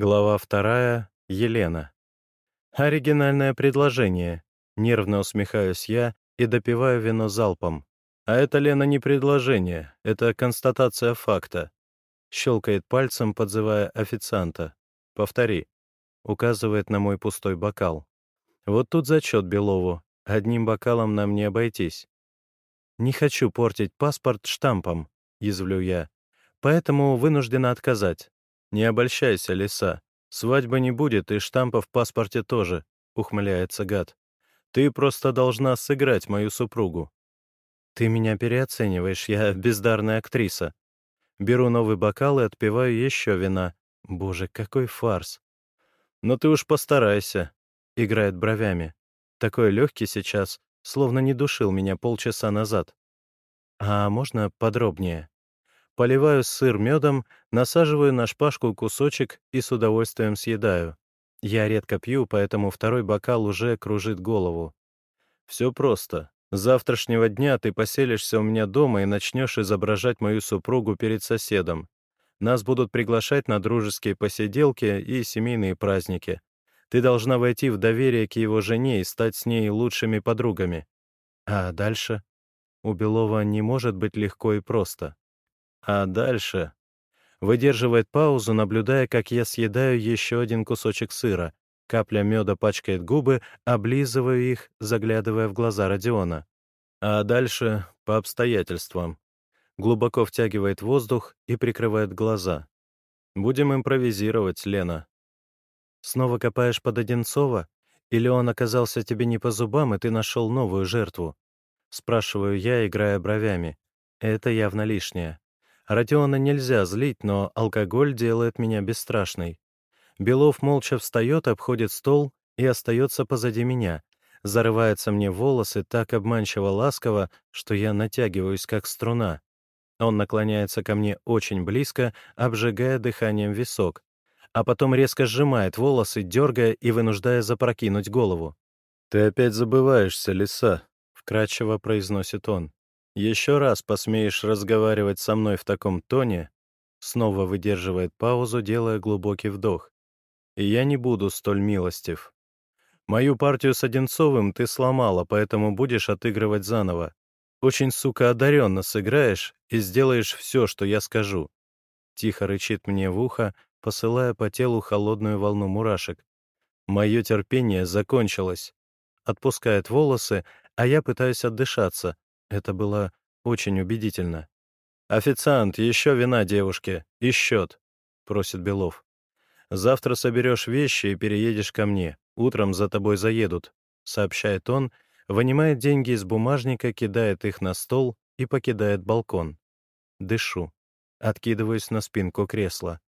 Глава вторая. Елена. Оригинальное предложение. Нервно усмехаюсь я и допиваю вино залпом. А это, Лена, не предложение, это констатация факта. Щелкает пальцем, подзывая официанта. Повтори. Указывает на мой пустой бокал. Вот тут зачет Белову. Одним бокалом нам не обойтись. Не хочу портить паспорт штампом, язвлю я. Поэтому вынуждена отказать. «Не обольщайся, лиса. Свадьбы не будет, и штампа в паспорте тоже», — ухмыляется гад. «Ты просто должна сыграть мою супругу». «Ты меня переоцениваешь, я бездарная актриса». Беру новый бокал и отпиваю еще вина. Боже, какой фарс. «Но ты уж постарайся», — играет бровями. Такой легкий сейчас, словно не душил меня полчаса назад. «А можно подробнее?» Поливаю сыр медом, насаживаю на шпажку кусочек и с удовольствием съедаю. Я редко пью, поэтому второй бокал уже кружит голову. Все просто. С завтрашнего дня ты поселишься у меня дома и начнешь изображать мою супругу перед соседом. Нас будут приглашать на дружеские посиделки и семейные праздники. Ты должна войти в доверие к его жене и стать с ней лучшими подругами. А дальше? У Белова не может быть легко и просто. А дальше... Выдерживает паузу, наблюдая, как я съедаю еще один кусочек сыра. Капля меда пачкает губы, облизываю их, заглядывая в глаза Родиона. А дальше по обстоятельствам. Глубоко втягивает воздух и прикрывает глаза. Будем импровизировать, Лена. Снова копаешь под Одинцова? Или он оказался тебе не по зубам, и ты нашел новую жертву? Спрашиваю я, играя бровями. Это явно лишнее. Родиона нельзя злить, но алкоголь делает меня бесстрашной. Белов молча встает, обходит стол и остается позади меня. Зарывается мне волосы так обманчиво ласково, что я натягиваюсь, как струна. Он наклоняется ко мне очень близко, обжигая дыханием висок, а потом резко сжимает волосы, дергая и вынуждая запрокинуть голову. «Ты опять забываешься, лиса», — вкратчиво произносит он. Еще раз посмеешь разговаривать со мной в таком тоне, снова выдерживает паузу, делая глубокий вдох. И я не буду столь милостив. Мою партию с Одинцовым ты сломала, поэтому будешь отыгрывать заново. Очень, сука, одаренно сыграешь и сделаешь все, что я скажу. Тихо рычит мне в ухо, посылая по телу холодную волну мурашек. Мое терпение закончилось. Отпускает волосы, а я пытаюсь отдышаться, это было очень убедительно. «Официант, еще вина девушке и счет», — просит Белов. «Завтра соберешь вещи и переедешь ко мне. Утром за тобой заедут», — сообщает он, вынимает деньги из бумажника, кидает их на стол и покидает балкон. Дышу. Откидываюсь на спинку кресла.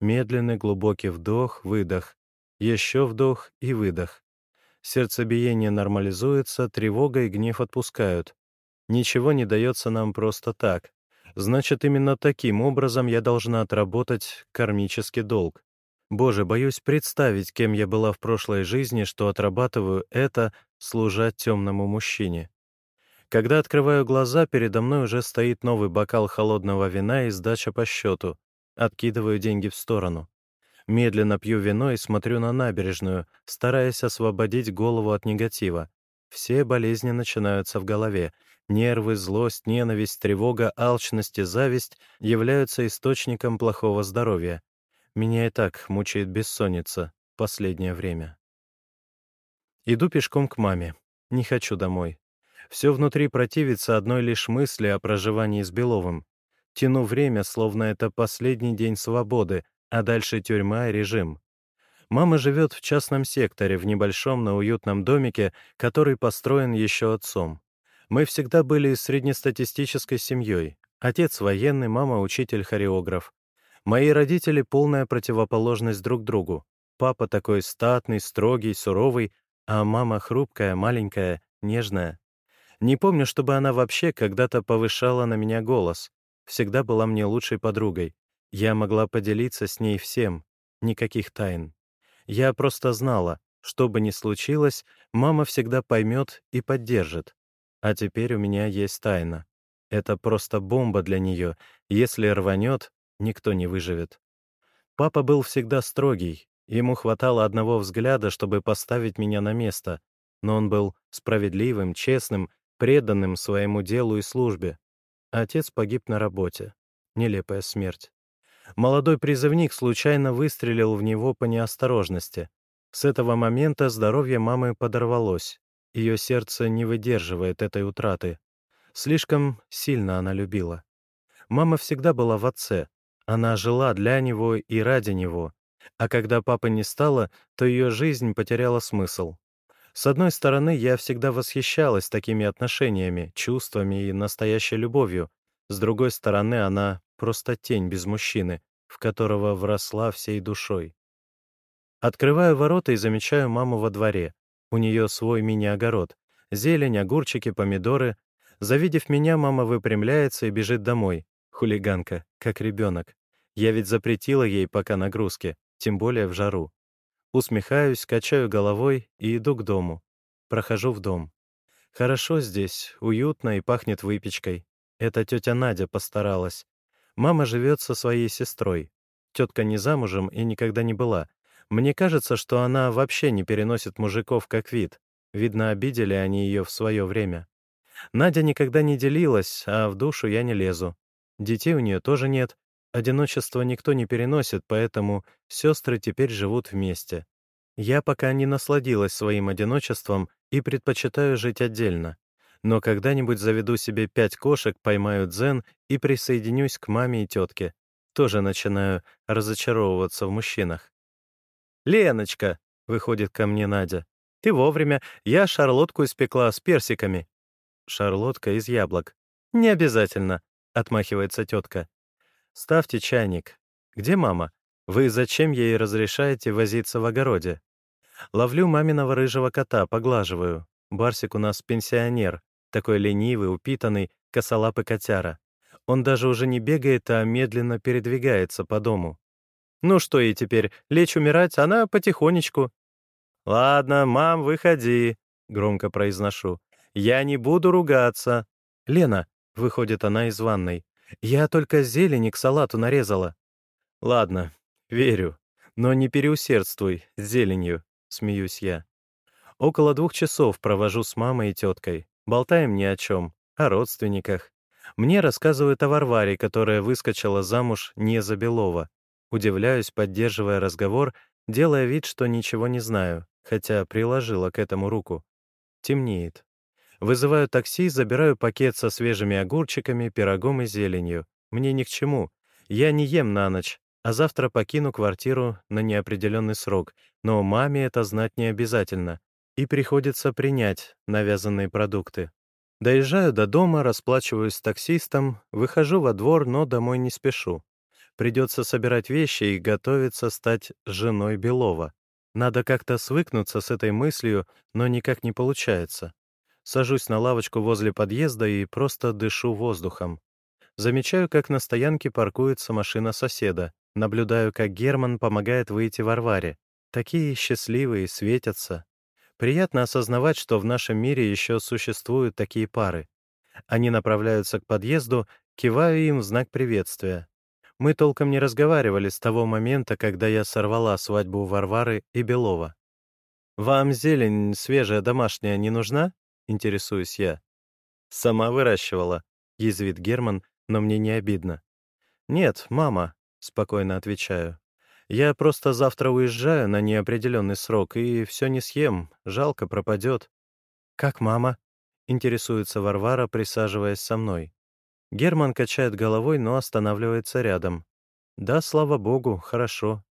Медленный глубокий вдох, выдох. Еще вдох и выдох. Сердцебиение нормализуется, тревога и гнев отпускают. Ничего не дается нам просто так. Значит, именно таким образом я должна отработать кармический долг. Боже, боюсь представить, кем я была в прошлой жизни, что отрабатываю это, служа темному мужчине. Когда открываю глаза, передо мной уже стоит новый бокал холодного вина и сдача по счету. Откидываю деньги в сторону. Медленно пью вино и смотрю на набережную, стараясь освободить голову от негатива. Все болезни начинаются в голове, Нервы, злость, ненависть, тревога, алчность и зависть являются источником плохого здоровья. Меня и так мучает бессонница последнее время. Иду пешком к маме. Не хочу домой. Все внутри противится одной лишь мысли о проживании с Беловым. Тяну время, словно это последний день свободы, а дальше тюрьма и режим. Мама живет в частном секторе, в небольшом, но уютном домике, который построен еще отцом. Мы всегда были среднестатистической семьей. Отец военный, мама учитель-хореограф. Мои родители — полная противоположность друг другу. Папа такой статный, строгий, суровый, а мама хрупкая, маленькая, нежная. Не помню, чтобы она вообще когда-то повышала на меня голос. Всегда была мне лучшей подругой. Я могла поделиться с ней всем. Никаких тайн. Я просто знала, что бы ни случилось, мама всегда поймет и поддержит. А теперь у меня есть тайна. Это просто бомба для нее. Если рванет, никто не выживет. Папа был всегда строгий, ему хватало одного взгляда, чтобы поставить меня на место, но он был справедливым, честным, преданным своему делу и службе. Отец погиб на работе. Нелепая смерть. Молодой призывник случайно выстрелил в него по неосторожности. С этого момента здоровье мамы подорвалось. Ее сердце не выдерживает этой утраты. Слишком сильно она любила. Мама всегда была в отце. Она жила для него и ради него. А когда папы не стало, то ее жизнь потеряла смысл. С одной стороны, я всегда восхищалась такими отношениями, чувствами и настоящей любовью. С другой стороны, она просто тень без мужчины, в которого вросла всей душой. Открываю ворота и замечаю маму во дворе. У нее свой мини-огород. Зелень, огурчики, помидоры. Завидев меня, мама выпрямляется и бежит домой. Хулиганка, как ребенок. Я ведь запретила ей пока нагрузки, тем более в жару. Усмехаюсь, качаю головой и иду к дому. Прохожу в дом. Хорошо здесь, уютно и пахнет выпечкой. Это тетя Надя постаралась. Мама живет со своей сестрой. Тетка не замужем и никогда не была. Мне кажется, что она вообще не переносит мужиков как вид. Видно, обидели они ее в свое время. Надя никогда не делилась, а в душу я не лезу. Детей у нее тоже нет. Одиночество никто не переносит, поэтому сестры теперь живут вместе. Я пока не насладилась своим одиночеством и предпочитаю жить отдельно. Но когда-нибудь заведу себе пять кошек, поймаю дзен и присоединюсь к маме и тетке. Тоже начинаю разочаровываться в мужчинах. «Леночка!» — выходит ко мне Надя. «Ты вовремя. Я шарлотку испекла с персиками». «Шарлотка из яблок». «Не обязательно», — отмахивается тетка. «Ставьте чайник. Где мама? Вы зачем ей разрешаете возиться в огороде?» Ловлю маминого рыжего кота, поглаживаю. Барсик у нас пенсионер, такой ленивый, упитанный, косолапый котяра. Он даже уже не бегает, а медленно передвигается по дому. Ну что ей теперь, лечь умирать, она потихонечку. «Ладно, мам, выходи», — громко произношу. «Я не буду ругаться». «Лена», — выходит она из ванной, — «я только зелени к салату нарезала». «Ладно, верю, но не переусердствуй с зеленью», — смеюсь я. Около двух часов провожу с мамой и теткой. Болтаем ни о чем, о родственниках. Мне рассказывают о Варваре, которая выскочила замуж не за Белова, Удивляюсь, поддерживая разговор, делая вид, что ничего не знаю, хотя приложила к этому руку. Темнеет. Вызываю такси, забираю пакет со свежими огурчиками, пирогом и зеленью. Мне ни к чему. Я не ем на ночь, а завтра покину квартиру на неопределенный срок, но маме это знать не обязательно, и приходится принять навязанные продукты. Доезжаю до дома, расплачиваюсь с таксистом, выхожу во двор, но домой не спешу. Придется собирать вещи и готовиться стать женой Белова. Надо как-то свыкнуться с этой мыслью, но никак не получается. Сажусь на лавочку возле подъезда и просто дышу воздухом. Замечаю, как на стоянке паркуется машина соседа. Наблюдаю, как Герман помогает выйти Варваре. Такие счастливые, светятся. Приятно осознавать, что в нашем мире еще существуют такие пары. Они направляются к подъезду, киваю им в знак приветствия. Мы толком не разговаривали с того момента, когда я сорвала свадьбу Варвары и Белова. «Вам зелень свежая домашняя не нужна?» — интересуюсь я. «Сама выращивала», — язвит Герман, но мне не обидно. «Нет, мама», — спокойно отвечаю. «Я просто завтра уезжаю на неопределенный срок и все не съем, жалко пропадет». «Как мама?» — интересуется Варвара, присаживаясь со мной. Герман качает головой, но останавливается рядом. «Да, слава богу, хорошо».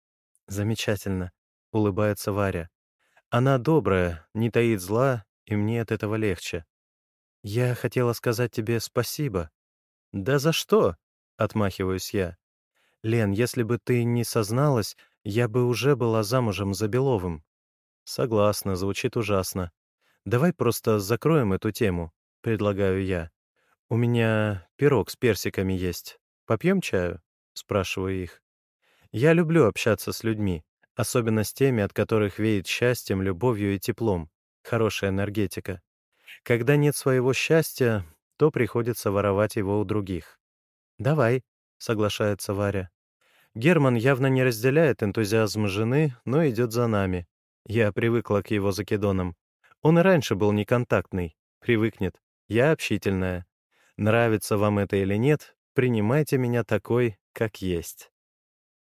«Замечательно», — улыбается Варя. «Она добрая, не таит зла, и мне от этого легче. Я хотела сказать тебе спасибо». «Да за что?» — отмахиваюсь я. «Лен, если бы ты не созналась, я бы уже была замужем за Беловым». «Согласна, звучит ужасно. Давай просто закроем эту тему», — предлагаю я. «У меня пирог с персиками есть. Попьем чаю?» — спрашиваю их. «Я люблю общаться с людьми, особенно с теми, от которых веет счастьем, любовью и теплом. Хорошая энергетика. Когда нет своего счастья, то приходится воровать его у других». «Давай», — соглашается Варя. Герман явно не разделяет энтузиазм жены, но идет за нами. Я привыкла к его закидонам. Он и раньше был неконтактный. Привыкнет. Я общительная. Нравится вам это или нет, принимайте меня такой, как есть.